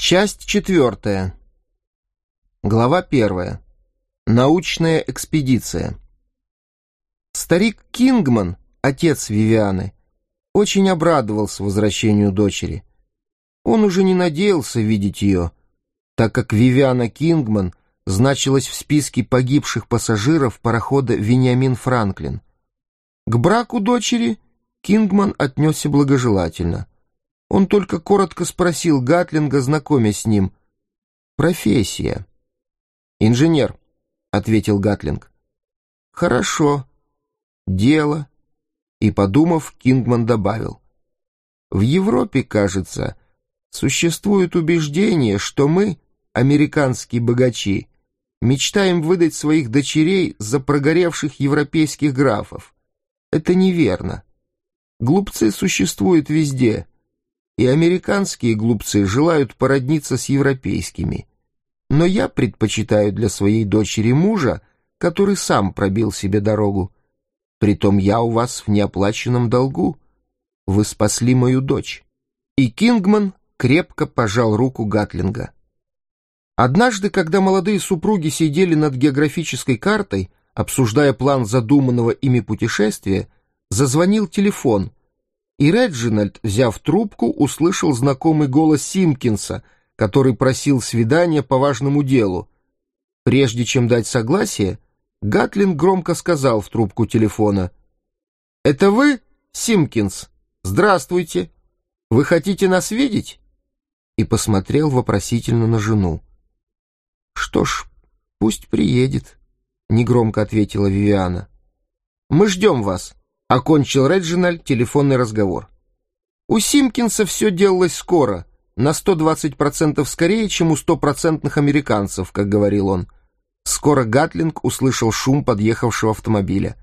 Часть четвертая. Глава первая. Научная экспедиция. Старик Кингман, отец Вивианы, очень обрадовался возвращению дочери. Он уже не надеялся видеть ее, так как Вивиана Кингман значилась в списке погибших пассажиров парохода «Вениамин Франклин». К браку дочери Кингман отнесся благожелательно — он только коротко спросил Гатлинга, знакомясь с ним. «Профессия». «Инженер», — ответил Гатлинг. «Хорошо. Дело». И, подумав, Кингман добавил. «В Европе, кажется, существует убеждение, что мы, американские богачи, мечтаем выдать своих дочерей за прогоревших европейских графов. Это неверно. Глупцы существуют везде» и американские глупцы желают породниться с европейскими. Но я предпочитаю для своей дочери мужа, который сам пробил себе дорогу. Притом я у вас в неоплаченном долгу. Вы спасли мою дочь». И Кингман крепко пожал руку Гатлинга. Однажды, когда молодые супруги сидели над географической картой, обсуждая план задуманного ими путешествия, зазвонил телефон, и Реджинальд, взяв трубку, услышал знакомый голос Симкинса, который просил свидания по важному делу. Прежде чем дать согласие, Гатлин громко сказал в трубку телефона. «Это вы, Симкинс? Здравствуйте. Вы хотите нас видеть?» И посмотрел вопросительно на жену. «Что ж, пусть приедет», — негромко ответила Вивиана. «Мы ждем вас». Окончил Реджиналь телефонный разговор. У Симкинса все делалось скоро, на 120% скорее, чем у стопроцентных американцев, как говорил он. Скоро Гатлинг услышал шум подъехавшего автомобиля.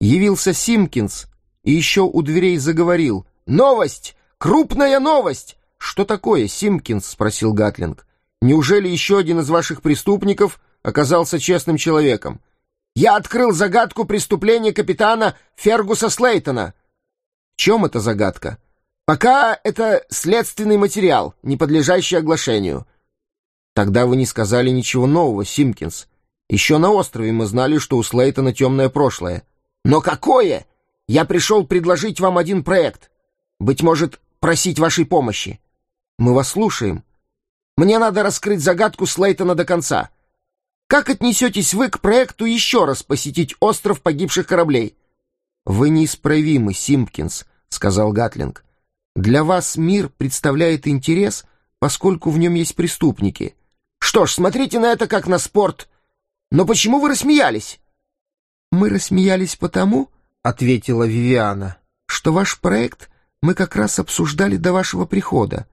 Явился Симкинс и еще у дверей заговорил. «Новость! Крупная новость!» «Что такое, Симкинс?» — спросил Гатлинг. «Неужели еще один из ваших преступников оказался честным человеком?» Я открыл загадку преступления капитана Фергуса Слейтона. В чем эта загадка? Пока это следственный материал, не подлежащий оглашению. Тогда вы не сказали ничего нового, Симкинс. Еще на острове мы знали, что у Слейтона темное прошлое. Но какое? Я пришел предложить вам один проект. Быть может, просить вашей помощи. Мы вас слушаем. Мне надо раскрыть загадку Слейтона до конца. Как отнесетесь вы к проекту еще раз посетить остров погибших кораблей? Вы неисправимы, Симпкинс, сказал Гатлинг. Для вас мир представляет интерес, поскольку в нем есть преступники. Что ж, смотрите на это как на спорт. Но почему вы рассмеялись? Мы рассмеялись потому, ответила Вивиана, что ваш проект мы как раз обсуждали до вашего прихода.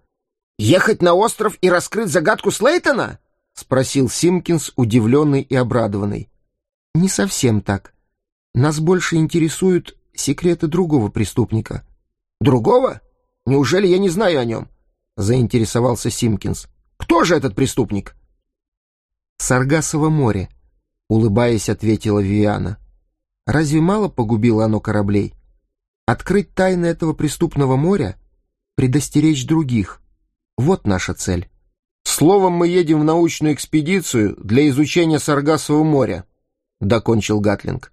Ехать на остров и раскрыть загадку Слейтона? — спросил Симкинс, удивленный и обрадованный. «Не совсем так. Нас больше интересуют секреты другого преступника». «Другого? Неужели я не знаю о нем?» — заинтересовался Симкинс. «Кто же этот преступник?» «Саргасово море», — улыбаясь, ответила Виана. «Разве мало погубило оно кораблей? Открыть тайны этого преступного моря, предостеречь других — вот наша цель». Словом, мы едем в научную экспедицию для изучения Саргасового моря», — докончил Гатлинг.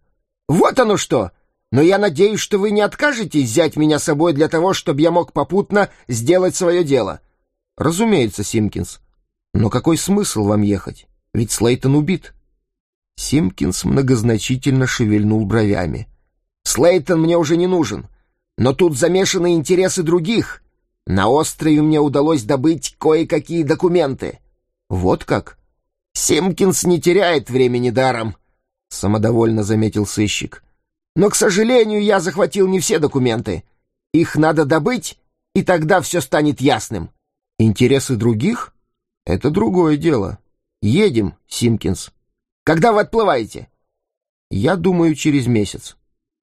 «Вот оно что! Но я надеюсь, что вы не откажетесь взять меня с собой для того, чтобы я мог попутно сделать свое дело». «Разумеется, Симкинс. Но какой смысл вам ехать? Ведь Слейтон убит». Симкинс многозначительно шевельнул бровями. «Слейтон мне уже не нужен, но тут замешаны интересы других, на острове мне удалось добыть кое-какие документы. Вот как? Симкинс не теряет времени даром, — самодовольно заметил сыщик. Но, к сожалению, я захватил не все документы. Их надо добыть, и тогда все станет ясным. Интересы других — это другое дело. Едем, Симкинс. Когда вы отплываете? Я думаю, через месяц.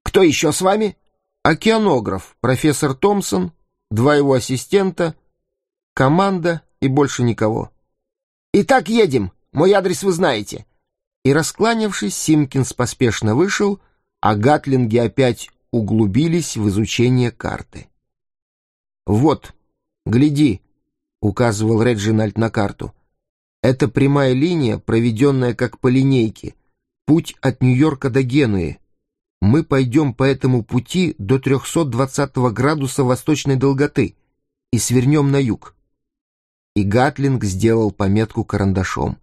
Кто еще с вами? Океанограф, профессор Томпсон два его ассистента, команда и больше никого. «Итак, едем. Мой адрес вы знаете». И, раскланявшись, Симкинс поспешно вышел, а гатлинги опять углубились в изучение карты. «Вот, гляди», указывал Реджинальд на карту. «Это прямая линия, проведенная как по линейке. Путь от Нью-Йорка до Генуи. Мы пойдем по этому пути до 320 градуса восточной долготы и свернем на юг». И Гатлинг сделал пометку карандашом.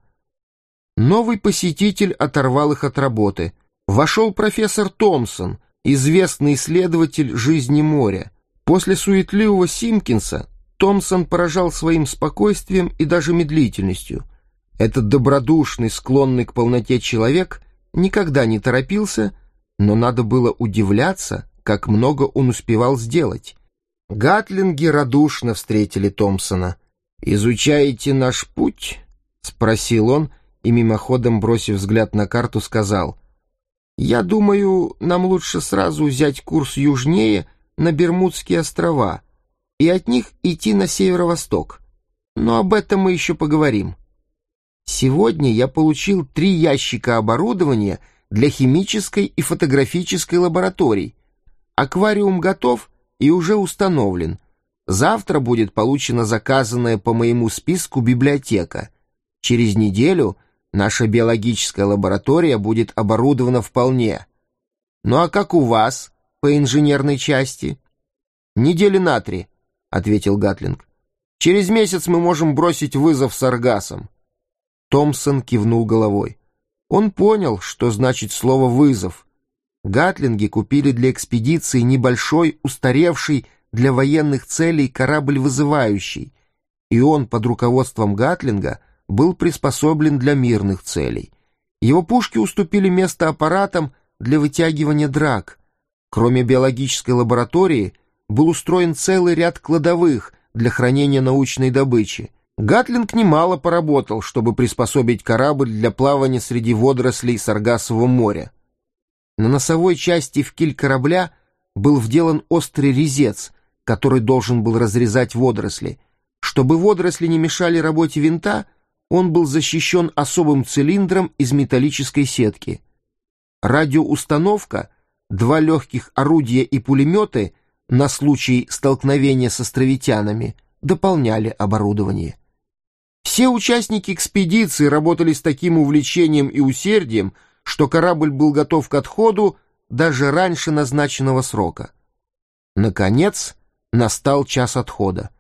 Новый посетитель оторвал их от работы. Вошел профессор Томпсон, известный исследователь жизни моря. После суетливого Симкинса Томпсон поражал своим спокойствием и даже медлительностью. Этот добродушный, склонный к полноте человек никогда не торопился, но надо было удивляться, как много он успевал сделать. Гатлинги радушно встретили Томпсона. «Изучаете наш путь?» — спросил он и, мимоходом бросив взгляд на карту, сказал. «Я думаю, нам лучше сразу взять курс южнее на Бермудские острова» и от них идти на северо-восток. Но об этом мы еще поговорим. Сегодня я получил три ящика оборудования для химической и фотографической лабораторий. Аквариум готов и уже установлен. Завтра будет получена заказанная по моему списку библиотека. Через неделю наша биологическая лаборатория будет оборудована вполне. Ну а как у вас по инженерной части? Недели на три. — ответил Гатлинг. «Через месяц мы можем бросить вызов с Аргасом». Томпсон кивнул головой. Он понял, что значит слово «вызов». Гатлинги купили для экспедиции небольшой, устаревший для военных целей корабль «Вызывающий», и он под руководством Гатлинга был приспособлен для мирных целей. Его пушки уступили место аппаратам для вытягивания драк. Кроме биологической лаборатории — был устроен целый ряд кладовых для хранения научной добычи. Гатлинг немало поработал, чтобы приспособить корабль для плавания среди водорослей Саргасового моря. На носовой части в киль корабля был вделан острый резец, который должен был разрезать водоросли. Чтобы водоросли не мешали работе винта, он был защищен особым цилиндром из металлической сетки. Радиоустановка, два легких орудия и пулеметы — на случай столкновения с островитянами дополняли оборудование. Все участники экспедиции работали с таким увлечением и усердием, что корабль был готов к отходу даже раньше назначенного срока. Наконец, настал час отхода.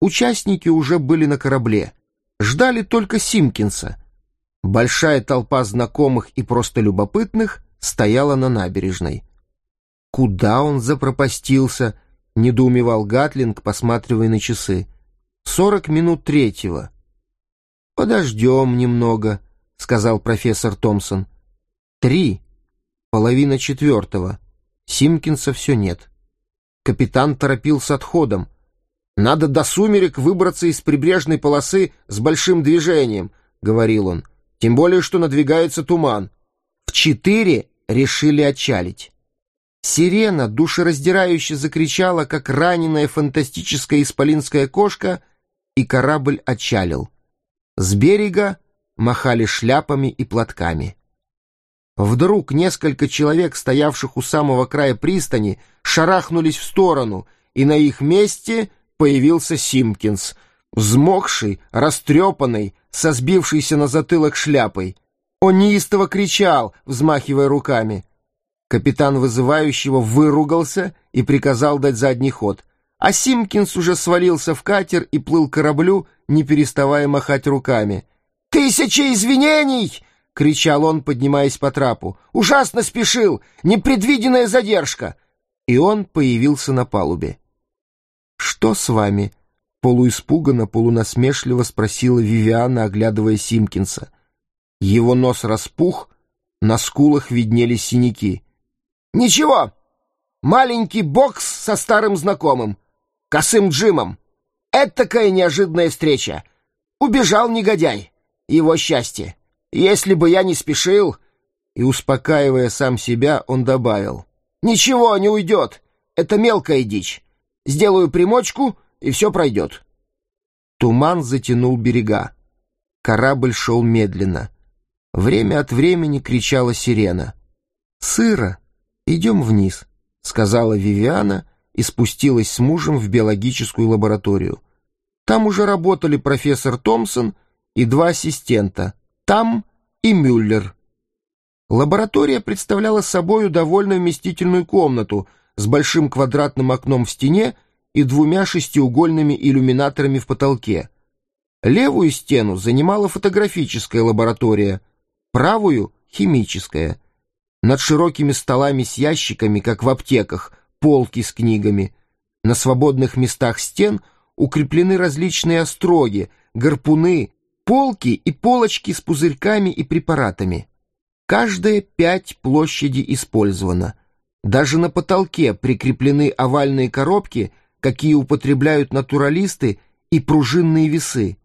Участники уже были на корабле, ждали только Симкинса. Большая толпа знакомых и просто любопытных стояла на набережной. Куда он запропастился? Недоумевал Гатлинг, посматривая на часы. Сорок минут третьего. Подождем немного, сказал профессор Томпсон. Три. Половина четвертого. Симкинса все нет. Капитан торопил с отходом. «Надо до сумерек выбраться из прибрежной полосы с большим движением», — говорил он. «Тем более, что надвигается туман». В четыре решили отчалить. Сирена душераздирающе закричала, как раненая фантастическая исполинская кошка, и корабль отчалил. С берега махали шляпами и платками. Вдруг несколько человек, стоявших у самого края пристани, шарахнулись в сторону, и на их месте появился Симкинс, взмокший, растрепанный, со сбившейся на затылок шляпой. Он неистово кричал, взмахивая руками. Капитан вызывающего выругался и приказал дать задний ход, а Симкинс уже свалился в катер и плыл к кораблю, не переставая махать руками. «Тысяча извинений!» — кричал он, поднимаясь по трапу. «Ужасно спешил! Непредвиденная задержка!» И он появился на палубе. «Что с вами?» — полуиспуганно, полунасмешливо спросила Вивиана, оглядывая Симкинса. Его нос распух, на скулах виднелись синяки. Ничего, маленький бокс со старым знакомым, косым Джимом. Этакая неожиданная встреча. Убежал негодяй. Его счастье. Если бы я не спешил... И, успокаивая сам себя, он добавил. «Ничего, не уйдет. Это мелкая дичь. Сделаю примочку, и все пройдет». Туман затянул берега. Корабль шел медленно. Время от времени кричала сирена. «Сыро!» «Идем вниз», — сказала Вивиана и спустилась с мужем в биологическую лабораторию. Там уже работали профессор Томпсон и два ассистента, Там и Мюллер. Лаборатория представляла собою довольно вместительную комнату с большим квадратным окном в стене и двумя шестиугольными иллюминаторами в потолке. Левую стену занимала фотографическая лаборатория, правую — химическая. Над широкими столами с ящиками, как в аптеках, полки с книгами. На свободных местах стен укреплены различные остроги, гарпуны, полки и полочки с пузырьками и препаратами. Каждая пять площади использована. Даже на потолке прикреплены овальные коробки, какие употребляют натуралисты, и пружинные весы.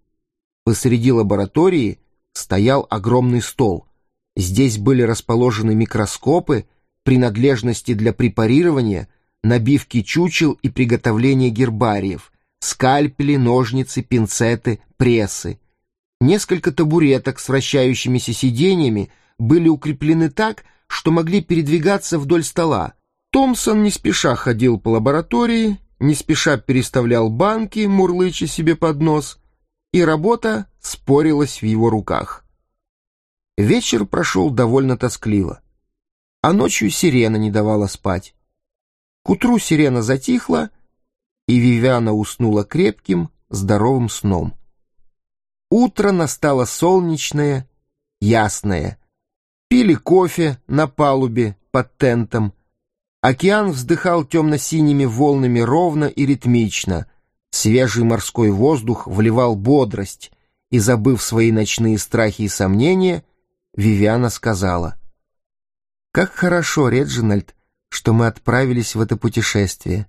Посреди лаборатории стоял огромный стол. Здесь были расположены микроскопы, принадлежности для препарирования, набивки чучел и приготовления гербариев, скальпели, ножницы, пинцеты, прессы. Несколько табуреток с вращающимися сиденьями были укреплены так, что могли передвигаться вдоль стола. Томпсон не спеша ходил по лаборатории, не спеша переставлял банки, мурлыча себе под нос, и работа спорилась в его руках. Вечер прошел довольно тоскливо, а ночью сирена не давала спать. К утру сирена затихла, и Вивиана уснула крепким, здоровым сном. Утро настало солнечное, ясное. Пили кофе на палубе под тентом, Океан вздыхал темно-синими волнами ровно и ритмично. Свежий морской воздух вливал бодрость, и, забыв свои ночные страхи и сомнения, Вивиана сказала, «Как хорошо, Реджинальд, что мы отправились в это путешествие».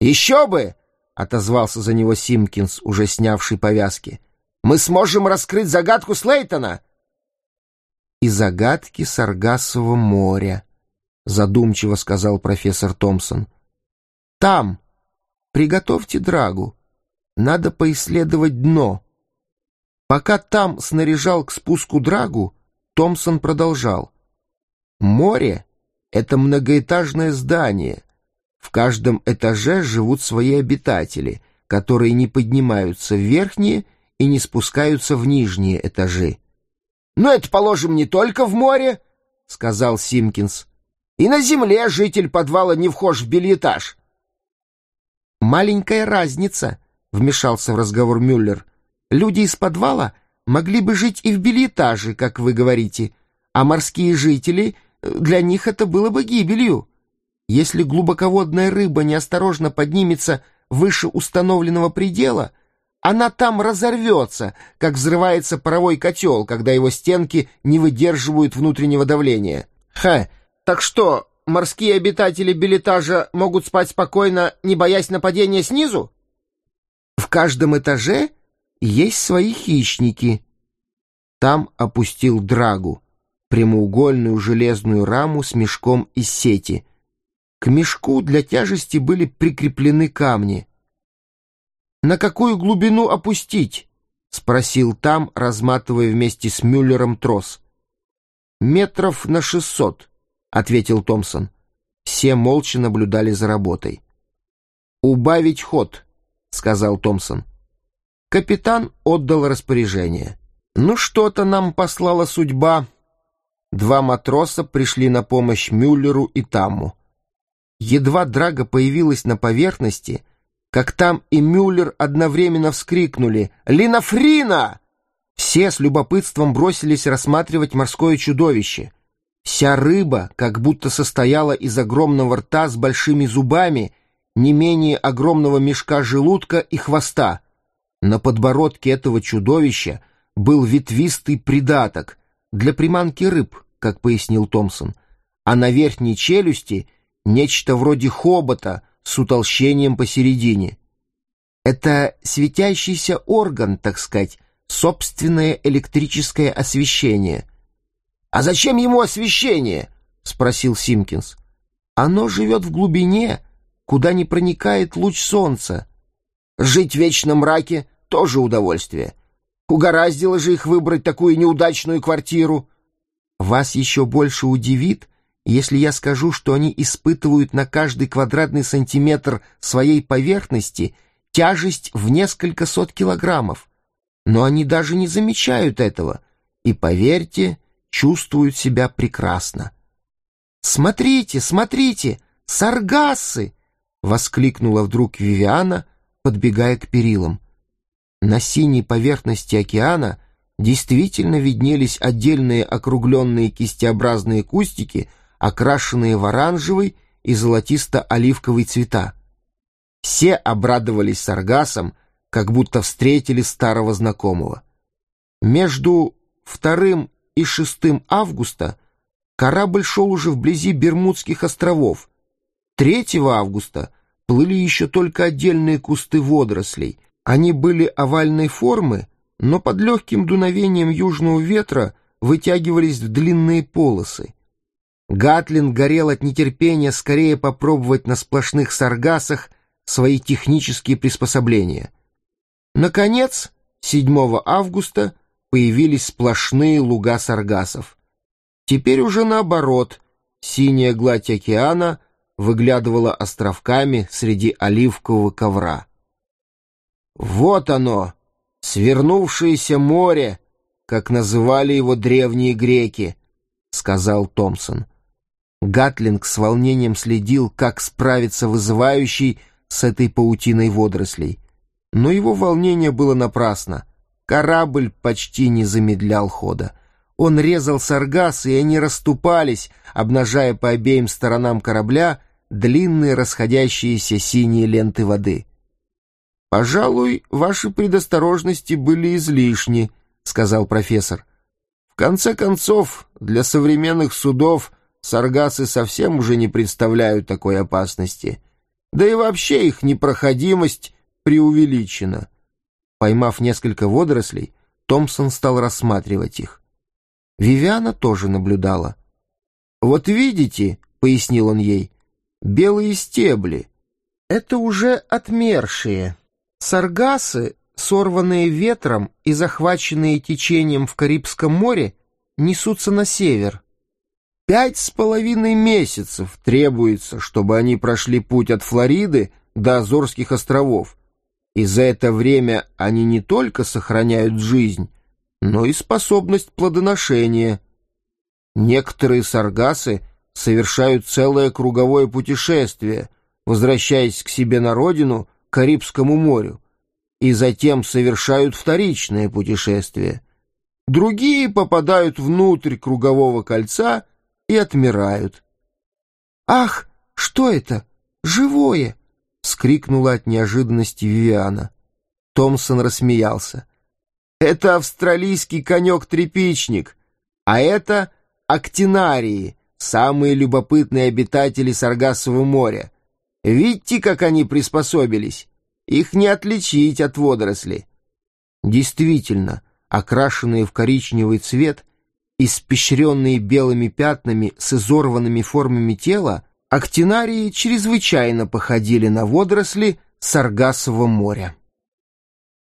«Еще бы!» — отозвался за него Симкинс, уже снявший повязки. «Мы сможем раскрыть загадку Слейтона!» «И загадки Саргассового моря», задумчиво сказал профессор Томпсон. Там. Приготовьте драгу. Надо поисследовать дно. Пока там снаряжал к спуску драгу, Томпсон продолжал. Море — это многоэтажное здание. В каждом этаже живут свои обитатели, которые не поднимаются в верхние и не спускаются в нижние этажи. «Но это, положим, не только в море», — сказал Симкинс. И на земле житель подвала не вхож в бельетаж. «Маленькая разница», — вмешался в разговор Мюллер. «Люди из подвала могли бы жить и в бельетаже, как вы говорите, а морские жители, для них это было бы гибелью. Если глубоководная рыба неосторожно поднимется выше установленного предела, она там разорвется, как взрывается паровой котел, когда его стенки не выдерживают внутреннего давления. Ха, так что, морские обитатели билетажа могут спать спокойно, не боясь нападения снизу? В каждом этаже есть свои хищники. Там опустил драгу, прямоугольную железную раму с мешком из сети. К мешку для тяжести были прикреплены камни. «На какую глубину опустить?» — спросил там, разматывая вместе с Мюллером трос. «Метров на шестьсот». — ответил Томпсон. Все молча наблюдали за работой. «Убавить ход», — сказал Томпсон. Капитан отдал распоряжение. «Ну что-то нам послала судьба». Два матроса пришли на помощь Мюллеру и Тамму. Едва Драга появилась на поверхности, как там и Мюллер одновременно вскрикнули «Линофрина!». Все с любопытством бросились рассматривать морское чудовище — Вся рыба как будто состояла из огромного рта с большими зубами, не менее огромного мешка желудка и хвоста. На подбородке этого чудовища был ветвистый придаток для приманки рыб, как пояснил Томпсон, а на верхней челюсти нечто вроде хобота с утолщением посередине. Это светящийся орган, так сказать, собственное электрическое освещение — «А зачем ему освещение?» — спросил Симкинс. «Оно живет в глубине, куда не проникает луч солнца. Жить в вечном мраке — тоже удовольствие. Угораздило же их выбрать такую неудачную квартиру». «Вас еще больше удивит, если я скажу, что они испытывают на каждый квадратный сантиметр своей поверхности тяжесть в несколько сот килограммов. Но они даже не замечают этого и, поверьте, чувствуют себя прекрасно. «Смотрите, смотрите, саргассы!» — воскликнула вдруг Вивиана, подбегая к перилам. На синей поверхности океана действительно виднелись отдельные округленные кистеобразные кустики, окрашенные в оранжевый и золотисто-оливковый цвета. Все обрадовались саргасом, как будто встретили старого знакомого. Между вторым и шестым августа корабль шел уже вблизи Бермудских островов. 3 августа плыли еще только отдельные кусты водорослей. Они были овальной формы, но под легким дуновением южного ветра вытягивались в длинные полосы. Гатлин горел от нетерпения скорее попробовать на сплошных саргасах свои технические приспособления. Наконец, 7 августа появились сплошные луга саргасов. Теперь уже наоборот, синяя гладь океана выглядывала островками среди оливкового ковра. «Вот оно, свернувшееся море», как называли его древние греки, — сказал Томпсон. Гатлинг с волнением следил, как справиться вызывающий с этой паутиной водорослей. Но его волнение было напрасно. Корабль почти не замедлял хода. Он резал саргасы, и они расступались, обнажая по обеим сторонам корабля длинные расходящиеся синие ленты воды. «Пожалуй, ваши предосторожности были излишни», — сказал профессор. «В конце концов, для современных судов — Саргасы совсем уже не представляют такой опасности. Да и вообще их непроходимость преувеличена. Поймав несколько водорослей, Томпсон стал рассматривать их. Вивиана тоже наблюдала. «Вот видите», — пояснил он ей, — «белые стебли. Это уже отмершие. Саргасы, сорванные ветром и захваченные течением в Карибском море, несутся на север. Пять с половиной месяцев требуется, чтобы они прошли путь от Флориды до Азорских островов. И за это время они не только сохраняют жизнь, но и способность плодоношения. Некоторые саргасы совершают целое круговое путешествие, возвращаясь к себе на родину, Карибскому морю, и затем совершают вторичное путешествие. Другие попадают внутрь кругового кольца и отмирают. «Ах, что это? Живое!» — вскрикнула от неожиданности Вивиана. Томпсон рассмеялся. «Это австралийский конек-трепичник, а это актинарии, самые любопытные обитатели Саргассового моря. Видите, как они приспособились? Их не отличить от водорослей». Действительно, окрашенные в коричневый цвет, испещренные белыми пятнами с изорванными формами тела, актинарии чрезвычайно походили на водоросли Саргассового моря.